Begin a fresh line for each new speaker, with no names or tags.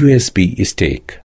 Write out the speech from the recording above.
USB stick